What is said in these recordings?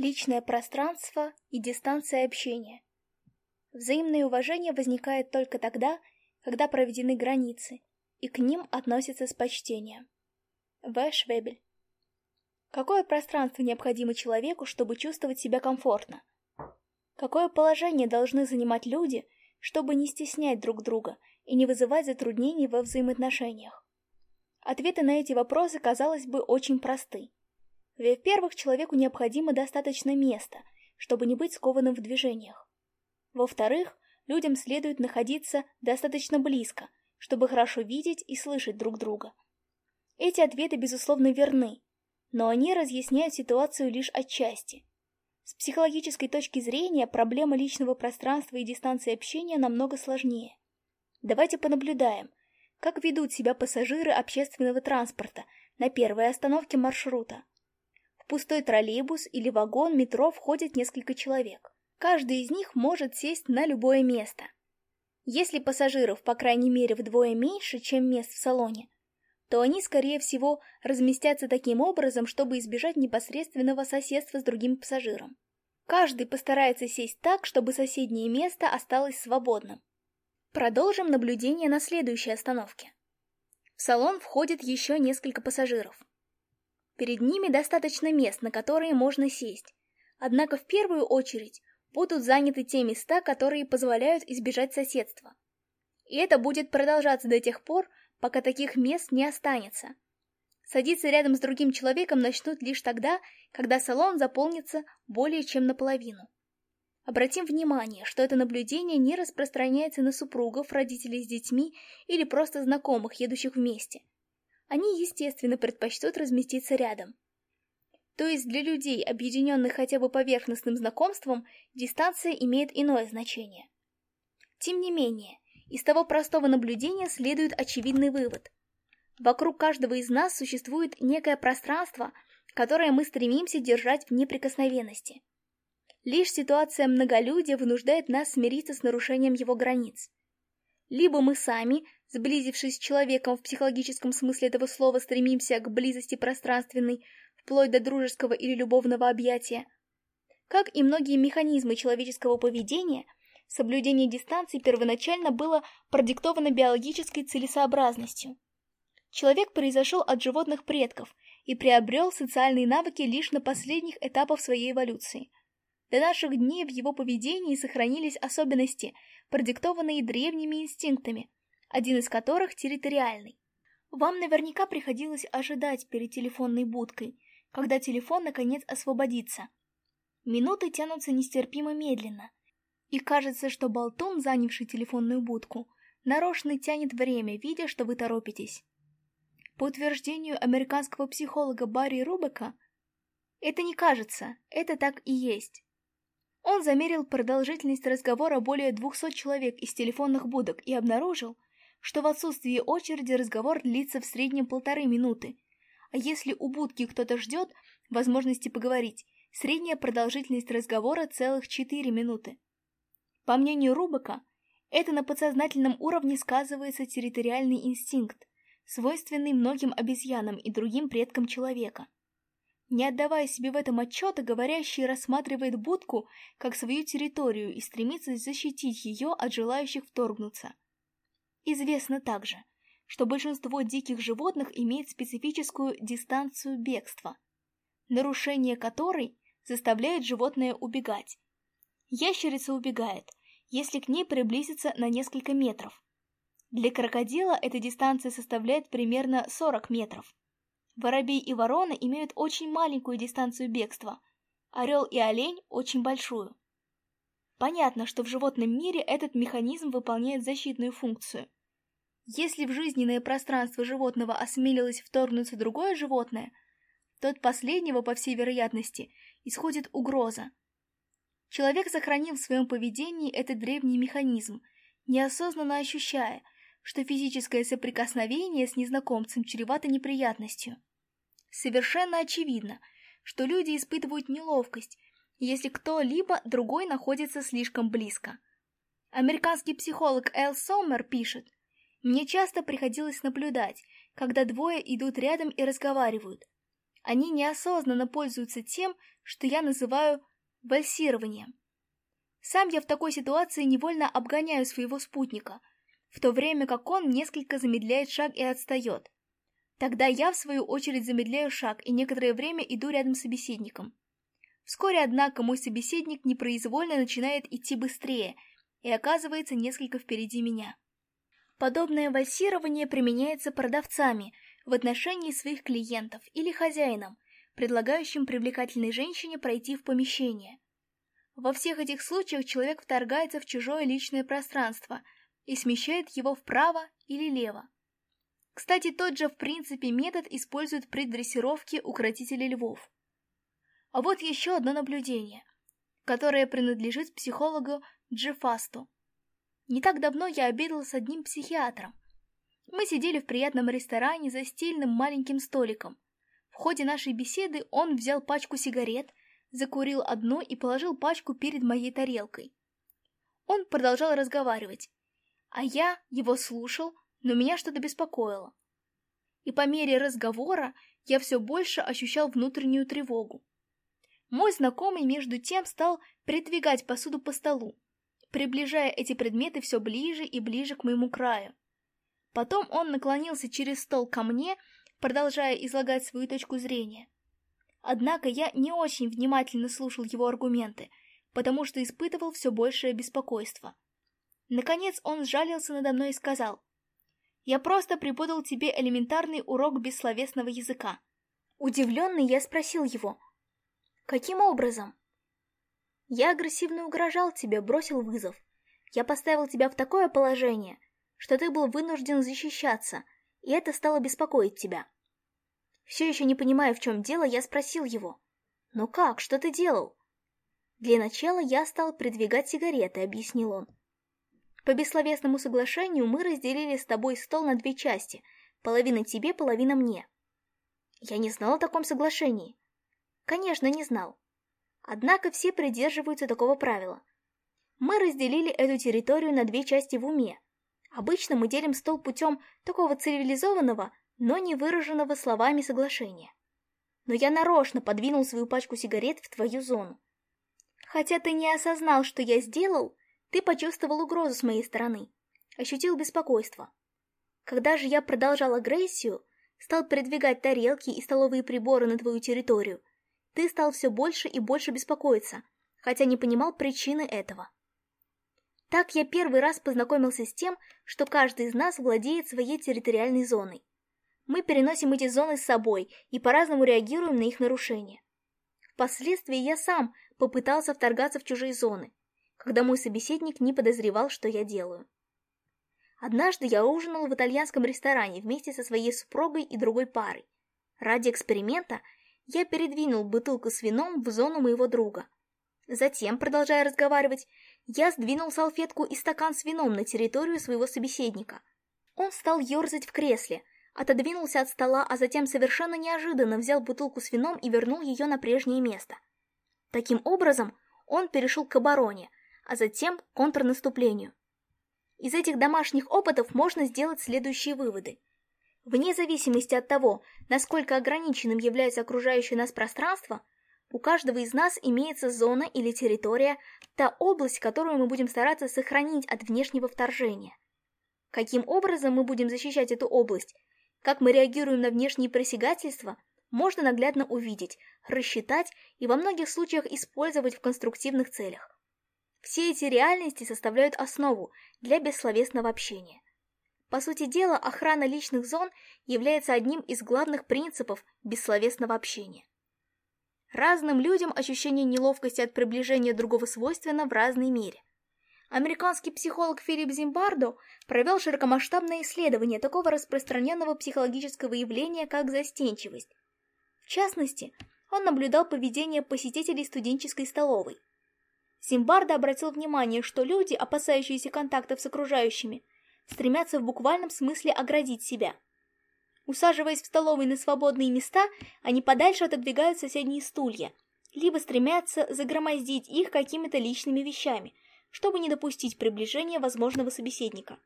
личное пространство и дистанция общения. Взаимное уважение возникает только тогда, когда проведены границы, и к ним относятся с почтением. В. Швебель. Какое пространство необходимо человеку, чтобы чувствовать себя комфортно? Какое положение должны занимать люди, чтобы не стеснять друг друга и не вызывать затруднений во взаимоотношениях? Ответы на эти вопросы, казалось бы, очень просты. Во-первых, человеку необходимо достаточно места, чтобы не быть скованным в движениях. Во-вторых, людям следует находиться достаточно близко, чтобы хорошо видеть и слышать друг друга. Эти ответы, безусловно, верны, но они разъясняют ситуацию лишь отчасти. С психологической точки зрения проблема личного пространства и дистанции общения намного сложнее. Давайте понаблюдаем, как ведут себя пассажиры общественного транспорта на первой остановке маршрута пустой троллейбус или вагон метро входит несколько человек. Каждый из них может сесть на любое место. Если пассажиров, по крайней мере, вдвое меньше, чем мест в салоне, то они, скорее всего, разместятся таким образом, чтобы избежать непосредственного соседства с другим пассажиром. Каждый постарается сесть так, чтобы соседнее место осталось свободным. Продолжим наблюдение на следующей остановке. В салон входит еще несколько пассажиров. Перед ними достаточно мест, на которые можно сесть. Однако в первую очередь будут заняты те места, которые позволяют избежать соседства. И это будет продолжаться до тех пор, пока таких мест не останется. Садиться рядом с другим человеком начнут лишь тогда, когда салон заполнится более чем наполовину. Обратим внимание, что это наблюдение не распространяется на супругов, родителей с детьми или просто знакомых, едущих вместе они, естественно, предпочтут разместиться рядом. То есть для людей, объединенных хотя бы поверхностным знакомством, дистанция имеет иное значение. Тем не менее, из того простого наблюдения следует очевидный вывод. Вокруг каждого из нас существует некое пространство, которое мы стремимся держать в неприкосновенности. Лишь ситуация многолюдия вынуждает нас смириться с нарушением его границ. Либо мы сами Сблизившись с человеком в психологическом смысле этого слова, стремимся к близости пространственной, вплоть до дружеского или любовного объятия. Как и многие механизмы человеческого поведения, соблюдение дистанции первоначально было продиктовано биологической целесообразностью. Человек произошел от животных предков и приобрел социальные навыки лишь на последних этапах своей эволюции. До наших дней в его поведении сохранились особенности, продиктованные древними инстинктами – один из которых территориальный. Вам наверняка приходилось ожидать перед телефонной будкой, когда телефон наконец освободится. Минуты тянутся нестерпимо медленно, и кажется, что болтун, занявший телефонную будку, нарочно тянет время, видя, что вы торопитесь. По утверждению американского психолога Барри Рубека, это не кажется, это так и есть. Он замерил продолжительность разговора более 200 человек из телефонных будок и обнаружил, что в отсутствии очереди разговор длится в среднем полторы минуты. А если у будки кто-то ждет возможности поговорить, средняя продолжительность разговора целых четыре минуты. По мнению Рубака, это на подсознательном уровне сказывается территориальный инстинкт, свойственный многим обезьянам и другим предкам человека. Не отдавая себе в этом отчета, говорящий рассматривает будку как свою территорию и стремится защитить ее от желающих вторгнуться. Известно также, что большинство диких животных имеет специфическую дистанцию бегства, нарушение которой заставляет животное убегать. Ящерица убегает, если к ней приблизиться на несколько метров. Для крокодила эта дистанция составляет примерно 40 метров. Воробей и ворона имеют очень маленькую дистанцию бегства, орел и олень – очень большую. Понятно, что в животном мире этот механизм выполняет защитную функцию. Если в жизненное пространство животного осмелилось вторгнуться другое животное, то от последнего, по всей вероятности, исходит угроза. Человек сохранил в своем поведении этот древний механизм, неосознанно ощущая, что физическое соприкосновение с незнакомцем чревато неприятностью. Совершенно очевидно, что люди испытывают неловкость, если кто-либо другой находится слишком близко. Американский психолог Эл Соммер пишет, «Мне часто приходилось наблюдать, когда двое идут рядом и разговаривают. Они неосознанно пользуются тем, что я называю вальсированием. Сам я в такой ситуации невольно обгоняю своего спутника, в то время как он несколько замедляет шаг и отстает. Тогда я, в свою очередь, замедляю шаг и некоторое время иду рядом с собеседником. Вскоре, однако, мой собеседник непроизвольно начинает идти быстрее и оказывается несколько впереди меня. Подобное вальсирование применяется продавцами в отношении своих клиентов или хозяином, предлагающим привлекательной женщине пройти в помещение. Во всех этих случаях человек вторгается в чужое личное пространство и смещает его вправо или лево. Кстати, тот же в принципе метод используют при дрессировке укротителей львов. А вот еще одно наблюдение, которое принадлежит психологу Джефасту. Не так давно я обедала с одним психиатром. Мы сидели в приятном ресторане за стильным маленьким столиком. В ходе нашей беседы он взял пачку сигарет, закурил одну и положил пачку перед моей тарелкой. Он продолжал разговаривать, а я его слушал, но меня что-то беспокоило. И по мере разговора я все больше ощущал внутреннюю тревогу. Мой знакомый, между тем, стал придвигать посуду по столу, приближая эти предметы все ближе и ближе к моему краю. Потом он наклонился через стол ко мне, продолжая излагать свою точку зрения. Однако я не очень внимательно слушал его аргументы, потому что испытывал все большее беспокойство. Наконец он сжалился надо мной и сказал, «Я просто преподал тебе элементарный урок бессловесного языка». Удивленный я спросил его, Каким образом? Я агрессивно угрожал тебе, бросил вызов. Я поставил тебя в такое положение, что ты был вынужден защищаться, и это стало беспокоить тебя. Все еще не понимая, в чем дело, я спросил его. «Ну как? Что ты делал?» «Для начала я стал придвигать сигареты», — объяснил он. «По бессловесному соглашению мы разделили с тобой стол на две части, половина тебе, половина мне». «Я не знал о таком соглашении. Конечно, не знал. Однако все придерживаются такого правила. Мы разделили эту территорию на две части в уме. Обычно мы делим стол путем такого цивилизованного, но не выраженного словами соглашения. Но я нарочно подвинул свою пачку сигарет в твою зону. Хотя ты не осознал, что я сделал, ты почувствовал угрозу с моей стороны, ощутил беспокойство. Когда же я продолжал агрессию, стал передвигать тарелки и столовые приборы на твою территорию, ты стал все больше и больше беспокоиться, хотя не понимал причины этого. Так я первый раз познакомился с тем, что каждый из нас владеет своей территориальной зоной. Мы переносим эти зоны с собой и по-разному реагируем на их нарушение. Впоследствии я сам попытался вторгаться в чужие зоны, когда мой собеседник не подозревал, что я делаю. Однажды я ужинал в итальянском ресторане вместе со своей супругой и другой парой. Ради эксперимента я передвинул бутылку с вином в зону моего друга. Затем, продолжая разговаривать, я сдвинул салфетку и стакан с вином на территорию своего собеседника. Он стал ерзать в кресле, отодвинулся от стола, а затем совершенно неожиданно взял бутылку с вином и вернул ее на прежнее место. Таким образом, он перешел к обороне, а затем к контрнаступлению. Из этих домашних опытов можно сделать следующие выводы – Вне зависимости от того, насколько ограниченным является окружающее нас пространство, у каждого из нас имеется зона или территория, та область, которую мы будем стараться сохранить от внешнего вторжения. Каким образом мы будем защищать эту область, как мы реагируем на внешние просягательства, можно наглядно увидеть, рассчитать и во многих случаях использовать в конструктивных целях. Все эти реальности составляют основу для бессловесного общения – по сути дела, охрана личных зон является одним из главных принципов бессловесного общения. Разным людям ощущение неловкости от приближения другого свойственно в разной мере. Американский психолог Филипп Зимбардо провел широкомасштабное исследование такого распространенного психологического явления, как застенчивость. В частности, он наблюдал поведение посетителей студенческой столовой. Зимбардо обратил внимание, что люди, опасающиеся контактов с окружающими, стремятся в буквальном смысле оградить себя. Усаживаясь в столовой на свободные места, они подальше отодвигают соседние стулья, либо стремятся загромоздить их какими-то личными вещами, чтобы не допустить приближения возможного собеседника.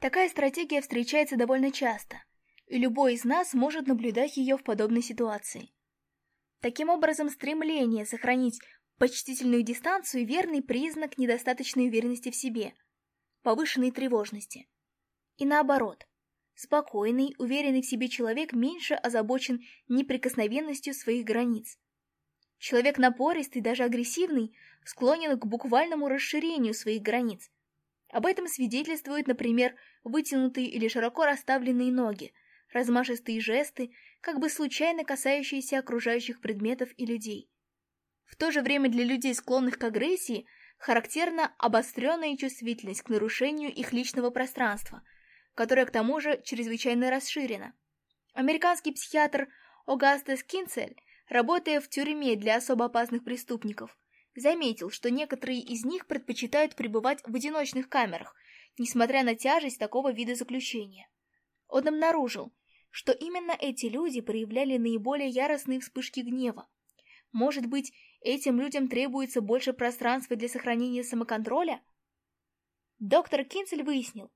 Такая стратегия встречается довольно часто, и любой из нас может наблюдать ее в подобной ситуации. Таким образом, стремление сохранить почтительную дистанцию – верный признак недостаточной уверенности в себе, повышенной тревожности и наоборот. Спокойный, уверенный в себе человек меньше озабочен неприкосновенностью своих границ. Человек напористый, даже агрессивный, склонен к буквальному расширению своих границ. Об этом свидетельствуют, например, вытянутые или широко расставленные ноги, размашистые жесты, как бы случайно касающиеся окружающих предметов и людей. В то же время для людей, склонных к агрессии, характерна обостренная чувствительность к нарушению их личного пространства – которая к тому же чрезвычайно расширена. Американский психиатр Огастес Кинцель, работая в тюрьме для особо опасных преступников, заметил, что некоторые из них предпочитают пребывать в одиночных камерах, несмотря на тяжесть такого вида заключения. Он обнаружил, что именно эти люди проявляли наиболее яростные вспышки гнева. Может быть, этим людям требуется больше пространства для сохранения самоконтроля? Доктор Кинцель выяснил,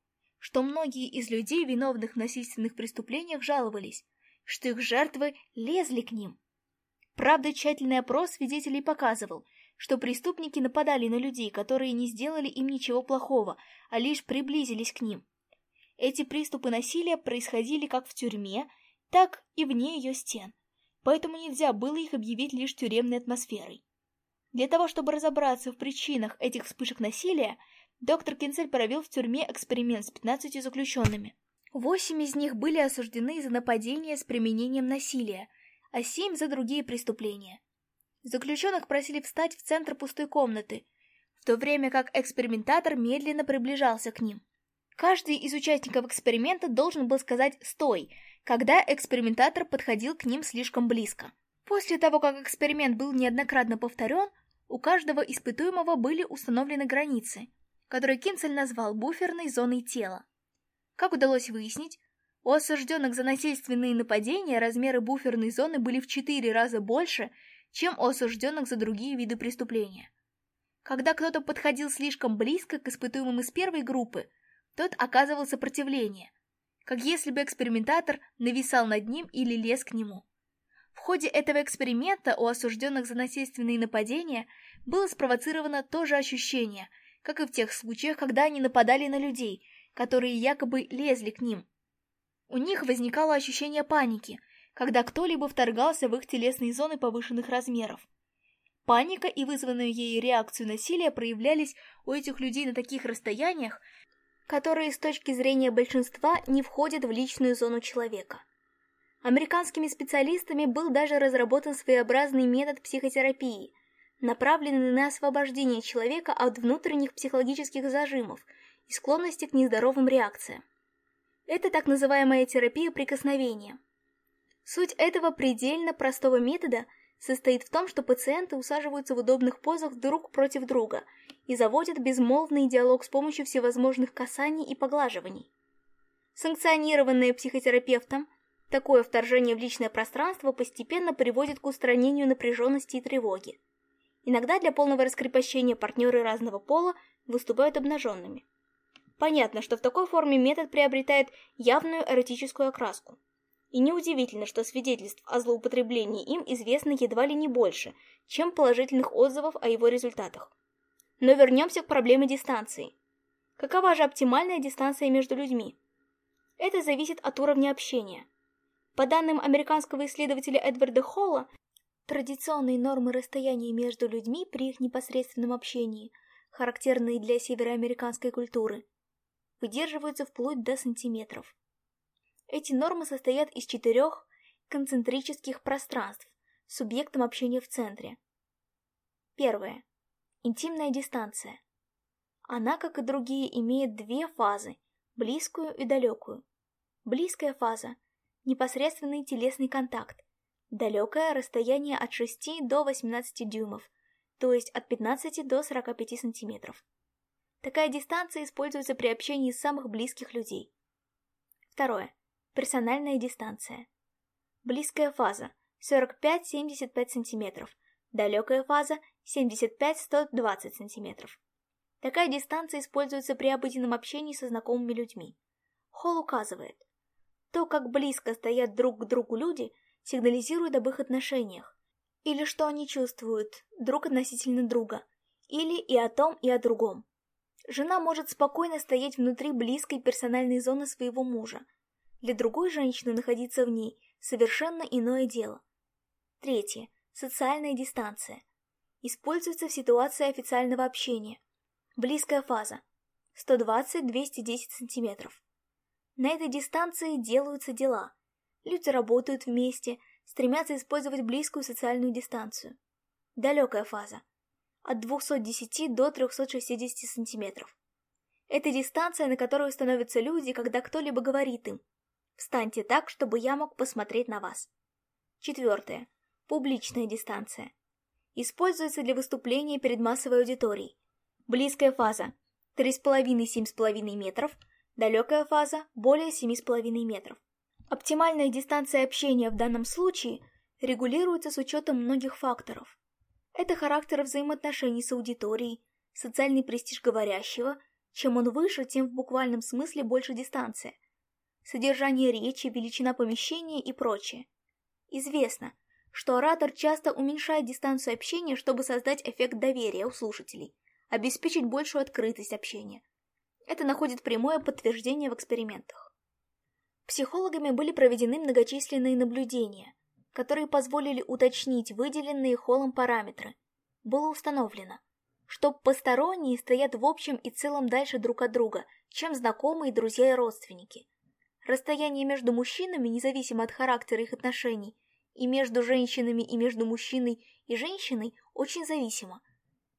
что многие из людей, виновных в насильственных преступлениях, жаловались, что их жертвы лезли к ним. Правда, тщательный опрос свидетелей показывал, что преступники нападали на людей, которые не сделали им ничего плохого, а лишь приблизились к ним. Эти приступы насилия происходили как в тюрьме, так и вне ее стен, поэтому нельзя было их объявить лишь тюремной атмосферой. Для того, чтобы разобраться в причинах этих вспышек насилия, Доктор Кинцель провел в тюрьме эксперимент с 15 заключенными. Восемь из них были осуждены за нападение с применением насилия, а семь за другие преступления. Заключенных просили встать в центр пустой комнаты, в то время как экспериментатор медленно приближался к ним. Каждый из участников эксперимента должен был сказать «стой», когда экспериментатор подходил к ним слишком близко. После того, как эксперимент был неоднократно повторен, у каждого испытуемого были установлены границы – который Кинцель назвал буферной зоной тела. Как удалось выяснить, у осужденных за насильственные нападения размеры буферной зоны были в 4 раза больше, чем у осужденных за другие виды преступления. Когда кто-то подходил слишком близко к испытуемым из первой группы, тот оказывал сопротивление, как если бы экспериментатор нависал над ним или лез к нему. В ходе этого эксперимента у осужденных за насильственные нападения было спровоцировано то же ощущение – как и в тех случаях, когда они нападали на людей, которые якобы лезли к ним. У них возникало ощущение паники, когда кто-либо вторгался в их телесные зоны повышенных размеров. Паника и вызванную ей реакцию насилия проявлялись у этих людей на таких расстояниях, которые с точки зрения большинства не входят в личную зону человека. Американскими специалистами был даже разработан своеобразный метод психотерапии – направлены на освобождение человека от внутренних психологических зажимов и склонности к нездоровым реакциям. Это так называемая терапия прикосновения. Суть этого предельно простого метода состоит в том, что пациенты усаживаются в удобных позах друг против друга и заводят безмолвный диалог с помощью всевозможных касаний и поглаживаний. Санкционированное психотерапевтом, такое вторжение в личное пространство постепенно приводит к устранению напряженности и тревоги. Иногда для полного раскрепощения партнеры разного пола выступают обнаженными. Понятно, что в такой форме метод приобретает явную эротическую окраску. И неудивительно, что свидетельств о злоупотреблении им известно едва ли не больше, чем положительных отзывов о его результатах. Но вернемся к проблеме дистанции. Какова же оптимальная дистанция между людьми? Это зависит от уровня общения. По данным американского исследователя Эдварда Холла, Традиционные нормы расстояния между людьми при их непосредственном общении, характерные для североамериканской культуры, выдерживаются вплоть до сантиметров. Эти нормы состоят из четырех концентрических пространств с субъектом общения в центре. Первое. Интимная дистанция. Она, как и другие, имеет две фазы – близкую и далекую. Близкая фаза – непосредственный телесный контакт, Далекое расстояние от 6 до 18 дюймов, то есть от 15 до 45 сантиметров. Такая дистанция используется при общении с самых близких людей. Второе. Персональная дистанция. Близкая фаза 45-75 сантиметров, далекая фаза 75-120 сантиметров. Такая дистанция используется при обыденном общении со знакомыми людьми. Холл указывает, то, как близко стоят друг к другу люди – сигнализирует об их отношениях, или что они чувствуют друг относительно друга, или и о том, и о другом. Жена может спокойно стоять внутри близкой персональной зоны своего мужа. Для другой женщины находиться в ней – совершенно иное дело. Третье. Социальная дистанция. Используется в ситуации официального общения. Близкая фаза. 120-210 см. На этой дистанции делаются дела – Люди работают вместе, стремятся использовать близкую социальную дистанцию. Далекая фаза. От 210 до 360 сантиметров. Это дистанция, на которую становятся люди, когда кто-либо говорит им «Встаньте так, чтобы я мог посмотреть на вас». Четвертое. Публичная дистанция. Используется для выступления перед массовой аудиторией. Близкая фаза 3,5-7,5 метров, далекая фаза более 7,5 метров. Оптимальная дистанция общения в данном случае регулируется с учетом многих факторов. Это характер взаимоотношений с аудиторией, социальный престиж говорящего, чем он выше, тем в буквальном смысле больше дистанция, содержание речи, величина помещения и прочее. Известно, что оратор часто уменьшает дистанцию общения, чтобы создать эффект доверия у слушателей, обеспечить большую открытость общения. Это находит прямое подтверждение в экспериментах. Психологами были проведены многочисленные наблюдения, которые позволили уточнить выделенные Холлом параметры. Было установлено, что посторонние стоят в общем и целом дальше друг от друга, чем знакомые, друзья и родственники. Расстояние между мужчинами, независимо от характера их отношений, и между женщинами, и между мужчиной и женщиной очень зависимо.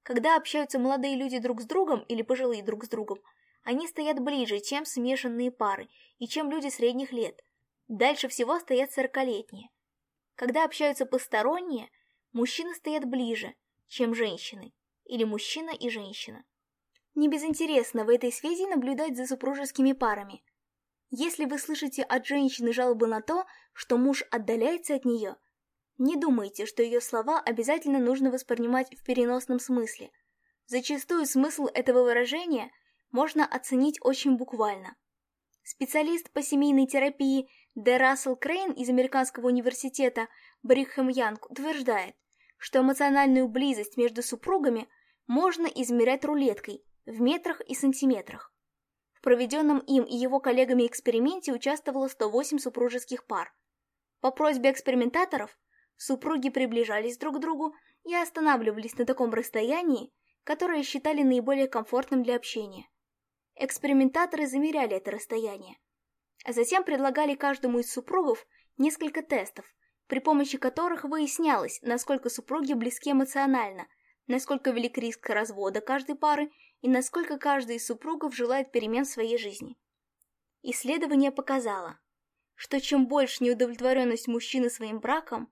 Когда общаются молодые люди друг с другом или пожилые друг с другом – они стоят ближе, чем смешанные пары и чем люди средних лет. Дальше всего стоят сорокалетние. Когда общаются посторонние, мужчины стоят ближе, чем женщины, или мужчина и женщина. Не безинтересно в этой связи наблюдать за супружескими парами. Если вы слышите от женщины жалобы на то, что муж отдаляется от нее, не думайте, что ее слова обязательно нужно воспринимать в переносном смысле. Зачастую смысл этого выражения – можно оценить очень буквально. Специалист по семейной терапии Д. Рассел Крейн из Американского университета Брикхэм Янг утверждает, что эмоциональную близость между супругами можно измерять рулеткой в метрах и сантиметрах. В проведенном им и его коллегами эксперименте участвовало 108 супружеских пар. По просьбе экспериментаторов супруги приближались друг к другу и останавливались на таком расстоянии, которое считали наиболее комфортным для общения. Экспериментаторы замеряли это расстояние. А затем предлагали каждому из супругов несколько тестов, при помощи которых выяснялось, насколько супруги близки эмоционально, насколько велик риск развода каждой пары и насколько каждый из супругов желает перемен в своей жизни. Исследование показало, что чем больше неудовлетворенность мужчины своим браком,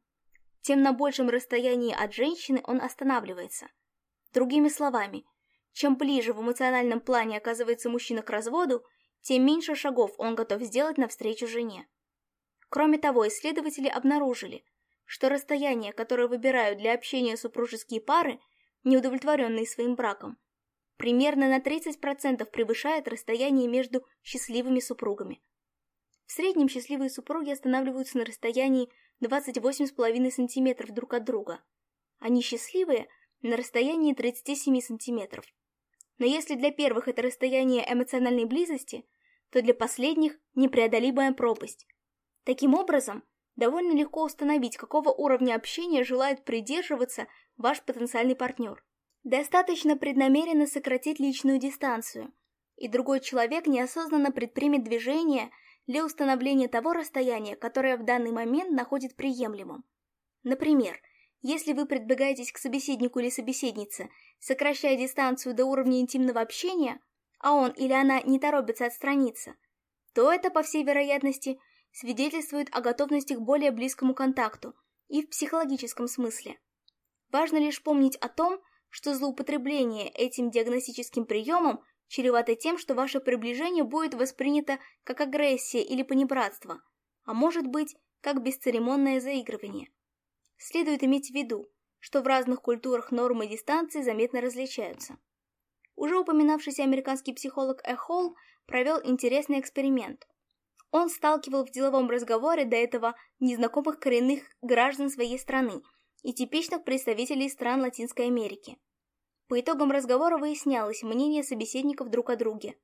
тем на большем расстоянии от женщины он останавливается. Другими словами, чем ближе в эмоциональном плане оказывается мужчина к разводу, тем меньше шагов он готов сделать навстречу жене. Кроме того, исследователи обнаружили, что расстояние, которое выбирают для общения супружеские пары, неудовлетворенные своим браком, примерно на 30% превышает расстояние между счастливыми супругами. В среднем счастливые супруги останавливаются на расстоянии 28,5 см друг от друга, а несчастливые – на расстоянии 37 сантиметров. Но если для первых это расстояние эмоциональной близости, то для последних непреодолимая пропасть. Таким образом, довольно легко установить, какого уровня общения желает придерживаться ваш потенциальный партнер. Достаточно преднамеренно сократить личную дистанцию, и другой человек неосознанно предпримет движение для установления того расстояния, которое в данный момент находит приемлемым. Например, если вы продвигаетесь к собеседнику или собеседнице сокращая дистанцию до уровня интимного общения, а он или она не торопится отстраниться, то это, по всей вероятности, свидетельствует о готовности к более близкому контакту и в психологическом смысле. Важно лишь помнить о том, что злоупотребление этим диагностическим приемом чревато тем, что ваше приближение будет воспринято как агрессия или понебратство, а может быть, как бесцеремонное заигрывание. Следует иметь в виду – что в разных культурах нормы дистанции заметно различаются. Уже упоминавшийся американский психолог Эхол провел интересный эксперимент. Он сталкивал в деловом разговоре до этого незнакомых коренных граждан своей страны и типичных представителей стран Латинской Америки. По итогам разговора выяснялось мнение собеседников друг о друге.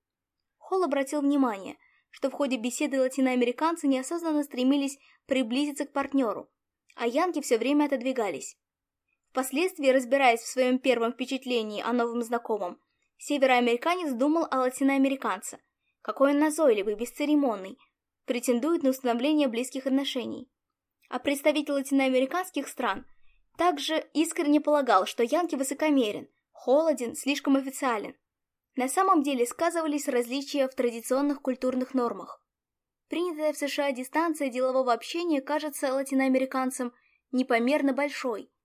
Холл обратил внимание, что в ходе беседы латиноамериканцы неосознанно стремились приблизиться к партнеру, а янки все время отодвигались. Впоследствии, разбираясь в своем первом впечатлении о новом знакомом, североамериканец думал о латиноамериканце. Какой он назойливый, бесцеремонный, претендует на установление близких отношений. А представитель латиноамериканских стран также искренне полагал, что Янки высокомерен, холоден, слишком официален. На самом деле сказывались различия в традиционных культурных нормах. Принятая в США дистанция делового общения кажется латиноамериканцам непомерно большой –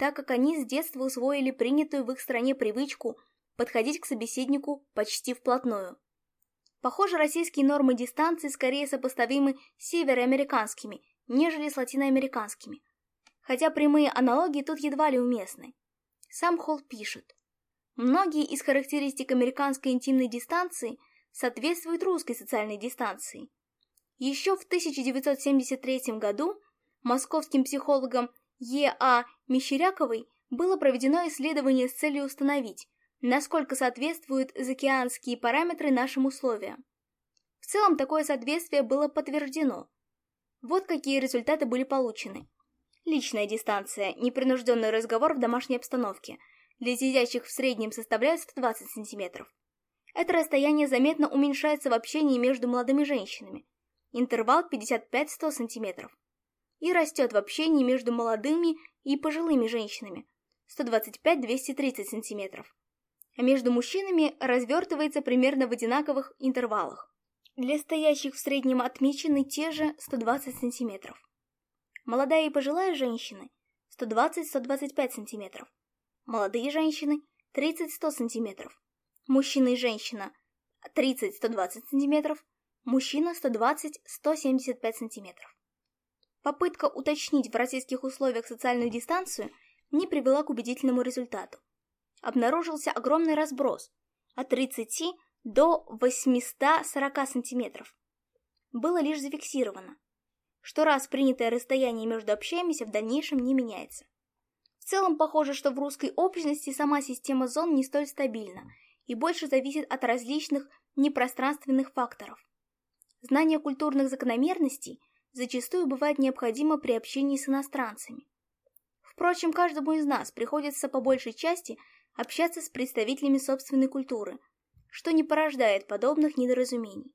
так как они с детства усвоили принятую в их стране привычку подходить к собеседнику почти вплотную. Похоже, российские нормы дистанции скорее сопоставимы с североамериканскими, нежели с латиноамериканскими. Хотя прямые аналогии тут едва ли уместны. Сам Холл пишет. Многие из характеристик американской интимной дистанции соответствуют русской социальной дистанции. Еще в 1973 году московским психологом Е.А. Мещеряковой было проведено исследование с целью установить, насколько соответствуют заокеанские параметры нашим условиям. В целом такое соответствие было подтверждено. Вот какие результаты были получены. Личная дистанция, непринужденный разговор в домашней обстановке, для сидящих в среднем составляет 120 см. Это расстояние заметно уменьшается в общении между молодыми женщинами. Интервал 55-100 см и растет в общении между молодыми и пожилыми женщинами 125-230 см. А между мужчинами развертывается примерно в одинаковых интервалах. Для стоящих в среднем отмечены те же 120 см. Молодая и пожилая женщины 120-125 см. Молодые женщины 30-100 см. Мужчина и женщина 30-120 см. Мужчина 120-175 см. Попытка уточнить в российских условиях социальную дистанцию не привела к убедительному результату. Обнаружился огромный разброс от 30 до 840 сантиметров. Было лишь зафиксировано, что раз принятое расстояние между общаемися в дальнейшем не меняется. В целом похоже, что в русской общности сама система зон не столь стабильна и больше зависит от различных непространственных факторов. Знание культурных закономерностей – зачастую бывает необходимо при общении с иностранцами. Впрочем, каждому из нас приходится по большей части общаться с представителями собственной культуры, что не порождает подобных недоразумений.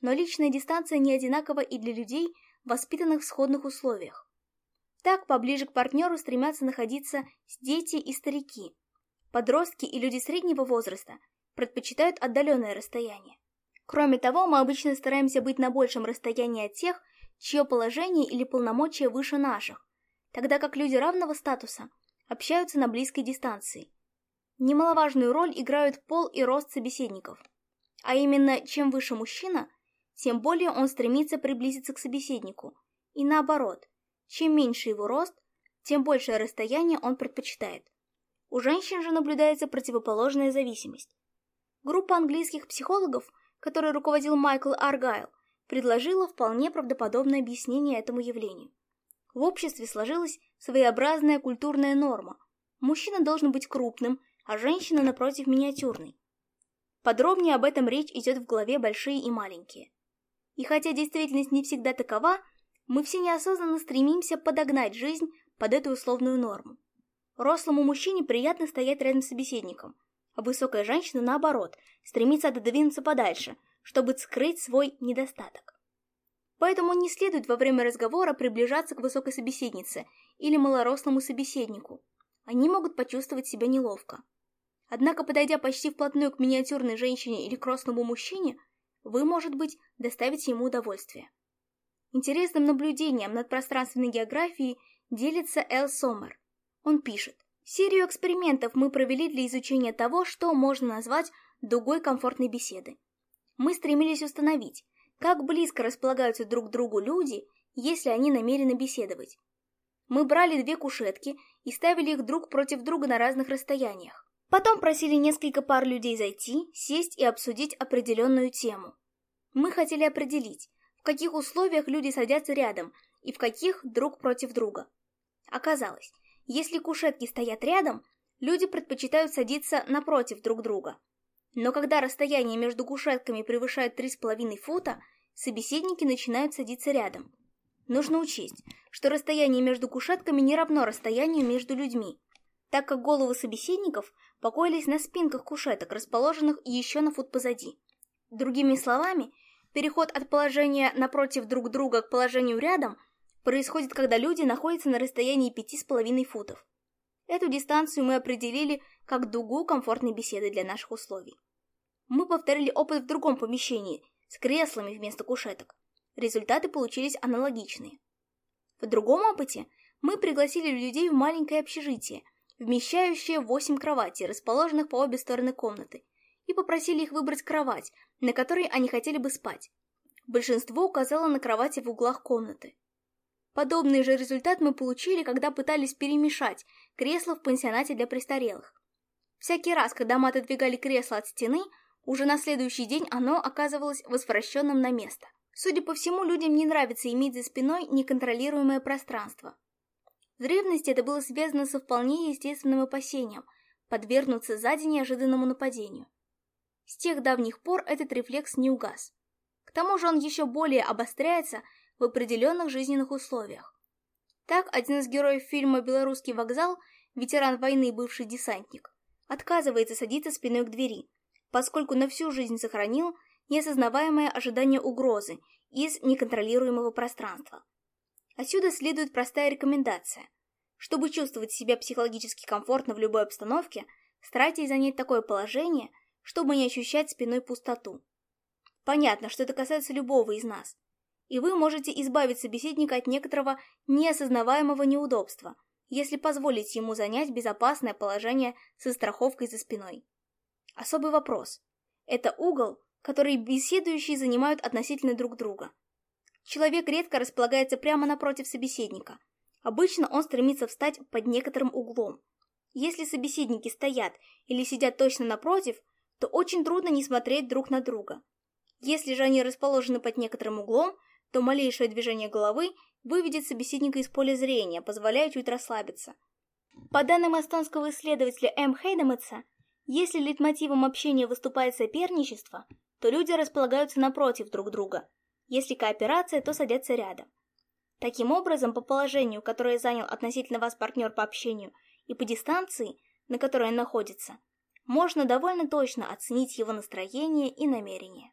Но личная дистанция не одинакова и для людей, воспитанных в сходных условиях. Так поближе к партнеру стремятся находиться дети и старики. Подростки и люди среднего возраста предпочитают отдаленное расстояние. Кроме того, мы обычно стараемся быть на большем расстоянии от тех, чье положение или полномочия выше наших, тогда как люди равного статуса общаются на близкой дистанции. Немаловажную роль играют пол и рост собеседников. А именно, чем выше мужчина, тем более он стремится приблизиться к собеседнику. И наоборот, чем меньше его рост, тем большее расстояние он предпочитает. У женщин же наблюдается противоположная зависимость. Группа английских психологов, которой руководил Майкл Аргайл, предложила вполне правдоподобное объяснение этому явлению. В обществе сложилась своеобразная культурная норма. Мужчина должен быть крупным, а женщина, напротив, миниатюрной. Подробнее об этом речь идет в главе «Большие и маленькие». И хотя действительность не всегда такова, мы все неосознанно стремимся подогнать жизнь под эту условную норму. Рослому мужчине приятно стоять рядом с собеседником, а высокая женщина, наоборот, стремится отодвинуться подальше – чтобы скрыть свой недостаток. Поэтому не следует во время разговора приближаться к высокой собеседнице или малорослому собеседнику. Они могут почувствовать себя неловко. Однако, подойдя почти вплотную к миниатюрной женщине или к рослому мужчине, вы, может быть, доставите ему удовольствие. Интересным наблюдением над пространственной географией делится Эл Сомер. Он пишет. Серию экспериментов мы провели для изучения того, что можно назвать дугой комфортной беседы. Мы стремились установить, как близко располагаются друг к другу люди, если они намерены беседовать. Мы брали две кушетки и ставили их друг против друга на разных расстояниях. Потом просили несколько пар людей зайти, сесть и обсудить определенную тему. Мы хотели определить, в каких условиях люди садятся рядом и в каких друг против друга. Оказалось, если кушетки стоят рядом, люди предпочитают садиться напротив друг друга – но когда расстояние между кушетками превышает 3,5 фута, собеседники начинают садиться рядом. Нужно учесть, что расстояние между кушетками не равно расстоянию между людьми, так как головы собеседников покоились на спинках кушеток, расположенных еще на фут позади. Другими словами, переход от положения напротив друг друга к положению рядом происходит, когда люди находятся на расстоянии 5,5 футов. Эту дистанцию мы определили как дугу комфортной беседы для наших условий. Мы повторили опыт в другом помещении, с креслами вместо кушеток. Результаты получились аналогичные. В другом опыте мы пригласили людей в маленькое общежитие, вмещающее 8 кроватей, расположенных по обе стороны комнаты, и попросили их выбрать кровать, на которой они хотели бы спать. Большинство указало на кровати в углах комнаты. Подобный же результат мы получили, когда пытались перемешать Кресло в пансионате для престарелых. Всякий раз, когда мы отодвигали кресло от стены, уже на следующий день оно оказывалось возвращенным на место. Судя по всему, людям не нравится иметь за спиной неконтролируемое пространство. В древности это было связано со вполне естественным опасением – подвергнуться сзади неожиданному нападению. С тех давних пор этот рефлекс не угас. К тому же он еще более обостряется в определенных жизненных условиях. Так один из героев фильма «Белорусский вокзал», ветеран войны и бывший десантник, отказывается садиться спиной к двери, поскольку на всю жизнь сохранил неосознаваемое ожидание угрозы из неконтролируемого пространства. Отсюда следует простая рекомендация. Чтобы чувствовать себя психологически комфортно в любой обстановке, старайтесь занять такое положение, чтобы не ощущать спиной пустоту. Понятно, что это касается любого из нас – и вы можете избавить собеседника от некоторого неосознаваемого неудобства, если позволить ему занять безопасное положение со страховкой за спиной. Особый вопрос. Это угол, который беседующие занимают относительно друг друга. Человек редко располагается прямо напротив собеседника. Обычно он стремится встать под некоторым углом. Если собеседники стоят или сидят точно напротив, то очень трудно не смотреть друг на друга. Если же они расположены под некоторым углом – то малейшее движение головы выведет собеседника из поля зрения, позволяя чуть расслабиться. По данным эстонского исследователя М. Хейдемеца, если лейтмотивом общения выступает соперничество, то люди располагаются напротив друг друга, если кооперация, то садятся рядом. Таким образом, по положению, которое занял относительно вас партнер по общению, и по дистанции, на которой он находится, можно довольно точно оценить его настроение и намерения.